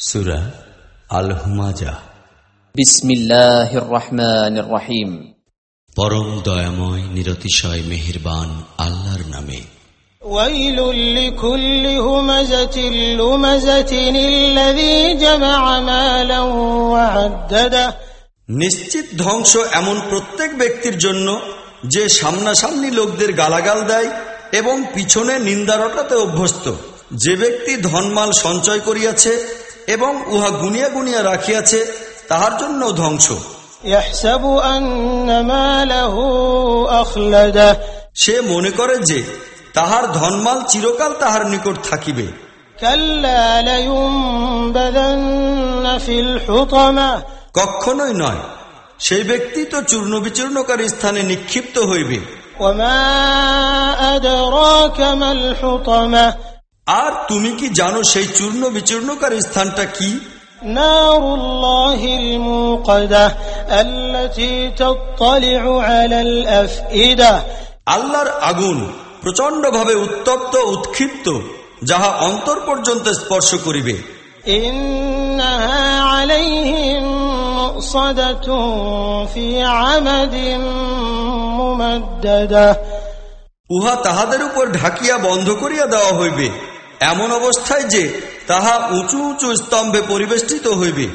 সুরা আল হুমাজা بسم الله الرحمن الرحيم পরম দয়াময় নিরতিশয় মেহেরবান আল্লাহর নামে ويل لكل همزة لمزة الذي جمع مالا وعدده নিশ্চিত ধ্বংস এমন প্রত্যেক ব্যক্তির জন্য যে সামনাসামনি লোকদের গালাগাল দেয় এবং পিছনে নিন্দা রটাতে অভ্যস্ত যে ব্যক্তি ধনমাল সঞ্চয় করিয়াছে এবং উহা গুনিয়া গুনিয়া রাখিয়াছে তাহার জন্য ধ্বংস। সে মনে করে যে তাহার ধনমাল চিরকাল তাহার নিকট থাকিবে। কখনোই নয় সেই ব্যক্তি তো চূর্ণ বিচূর্ণকারী স্থানে নিক্ষিপ্ত হইবে। ওমা আর তুমি কি জানো সেই চূর্ণ বিচূর্ণকারী স্থানটা কি نار الله الموقدة التي تطلع على الأفئدة আল্লাহর আগুন প্রচন্ডভাবে উত্তপ্ত উৎক্ষিপ্ত যাহা অন্তর পর্যন্ত স্পর্শ করিবে إنها عليهم مؤصدة في عمد ممددة উহা তাহাদের উপর ঢাকিয়া বন্ধ করিয়া দেওয়া হইবে এমন অবস্থায় যে তাহা উঁচু উঁচু স্তম্ভে পরিবেষ্টিত হইবে।